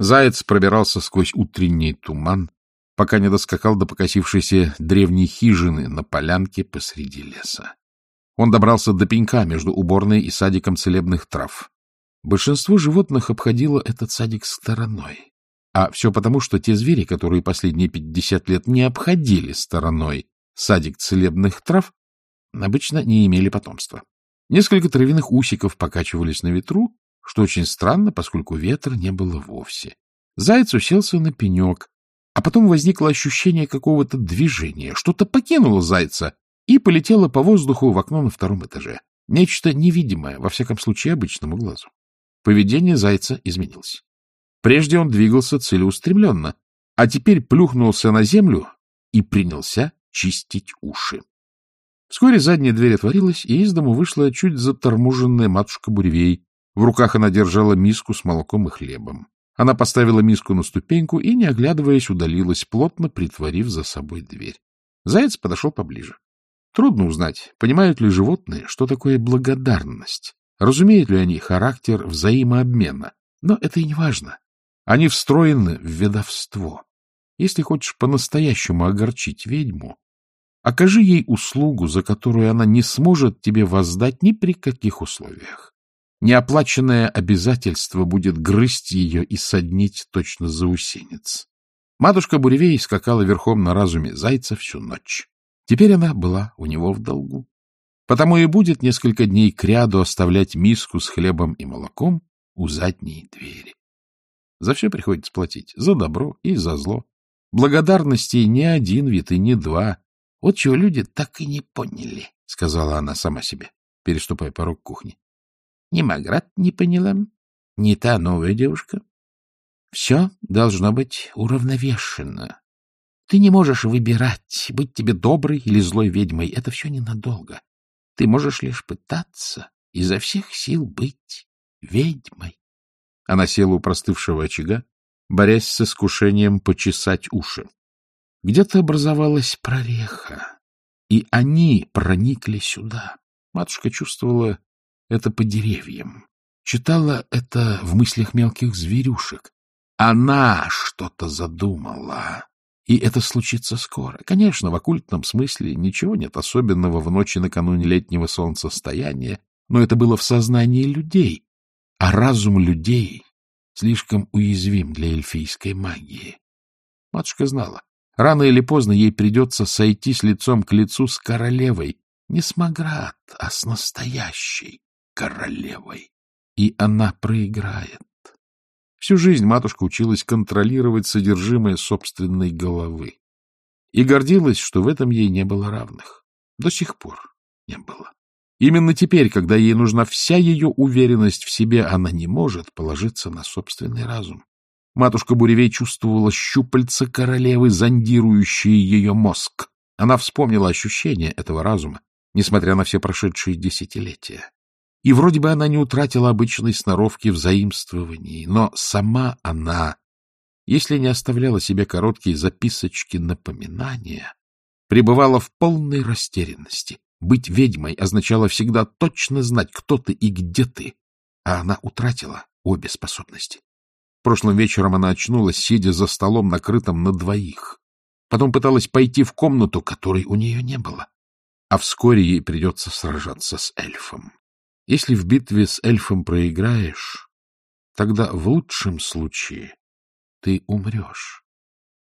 Заяц пробирался сквозь утренний туман, пока не доскакал до покосившейся древней хижины на полянке посреди леса. Он добрался до пенька между уборной и садиком целебных трав. Большинство животных обходило этот садик стороной. А все потому, что те звери, которые последние пятьдесят лет не обходили стороной садик целебных трав, обычно не имели потомства. Несколько травяных усиков покачивались на ветру, что очень странно, поскольку ветра не было вовсе. Заяц уселся на пенек, а потом возникло ощущение какого-то движения. Что-то покинуло зайца и полетело по воздуху в окно на втором этаже. Нечто невидимое, во всяком случае, обычному глазу. Поведение зайца изменилось. Прежде он двигался целеустремленно, а теперь плюхнулся на землю и принялся чистить уши. Вскоре задняя дверь отворилась, и из дому вышла чуть заторможенная матушка Буревей. В руках она держала миску с молоком и хлебом. Она поставила миску на ступеньку и, не оглядываясь, удалилась, плотно притворив за собой дверь. Заяц подошел поближе. Трудно узнать, понимают ли животные, что такое благодарность, разумеют ли они характер взаимообмена, но это и не важно. Они встроены в ведовство. Если хочешь по-настоящему огорчить ведьму, окажи ей услугу, за которую она не сможет тебе воздать ни при каких условиях. Неоплаченное обязательство будет грызть ее и соднить точно заусенец. Матушка Буревей скакала верхом на разуме зайца всю ночь. Теперь она была у него в долгу. Потому и будет несколько дней кряду оставлять миску с хлебом и молоком у задней двери. За все приходится платить, за добро и за зло. Благодарности не один вид и не два. Вот чего люди так и не поняли, — сказала она сама себе, переступая порог кухни. Ни Маград не поняла, ни та новая девушка. Все должно быть уравновешено. Ты не можешь выбирать, быть тебе доброй или злой ведьмой. Это все ненадолго. Ты можешь лишь пытаться изо всех сил быть ведьмой. Она села у простывшего очага, борясь с искушением почесать уши. Где-то образовалась прореха, и они проникли сюда. Матушка чувствовала это по деревьям, читала это в мыслях мелких зверюшек. Она что-то задумала, и это случится скоро. Конечно, в оккультном смысле ничего нет особенного в ночи накануне летнего солнцестояния, но это было в сознании людей, а разум людей слишком уязвим для эльфийской магии. Матушка знала, рано или поздно ей придется сойти с лицом к лицу с королевой, не с Маград, а с настоящей королевой. И она проиграет. Всю жизнь матушка училась контролировать содержимое собственной головы. И гордилась, что в этом ей не было равных. До сих пор не было. Именно теперь, когда ей нужна вся ее уверенность в себе, она не может положиться на собственный разум. Матушка Буревей чувствовала щупальца королевы, зондирующие ее мозг. Она вспомнила ощущение этого разума, несмотря на все прошедшие десятилетия. И вроде бы она не утратила обычной сноровки в заимствовании, но сама она, если не оставляла себе короткие записочки напоминания, пребывала в полной растерянности, быть ведьмой означало всегда точно знать, кто ты и где ты, а она утратила обе способности. Прошлым вечером она очнулась, сидя за столом, накрытым на двоих. Потом пыталась пойти в комнату, которой у нее не было. А вскоре ей придется сражаться с эльфом. Если в битве с эльфом проиграешь, тогда в лучшем случае ты умрешь.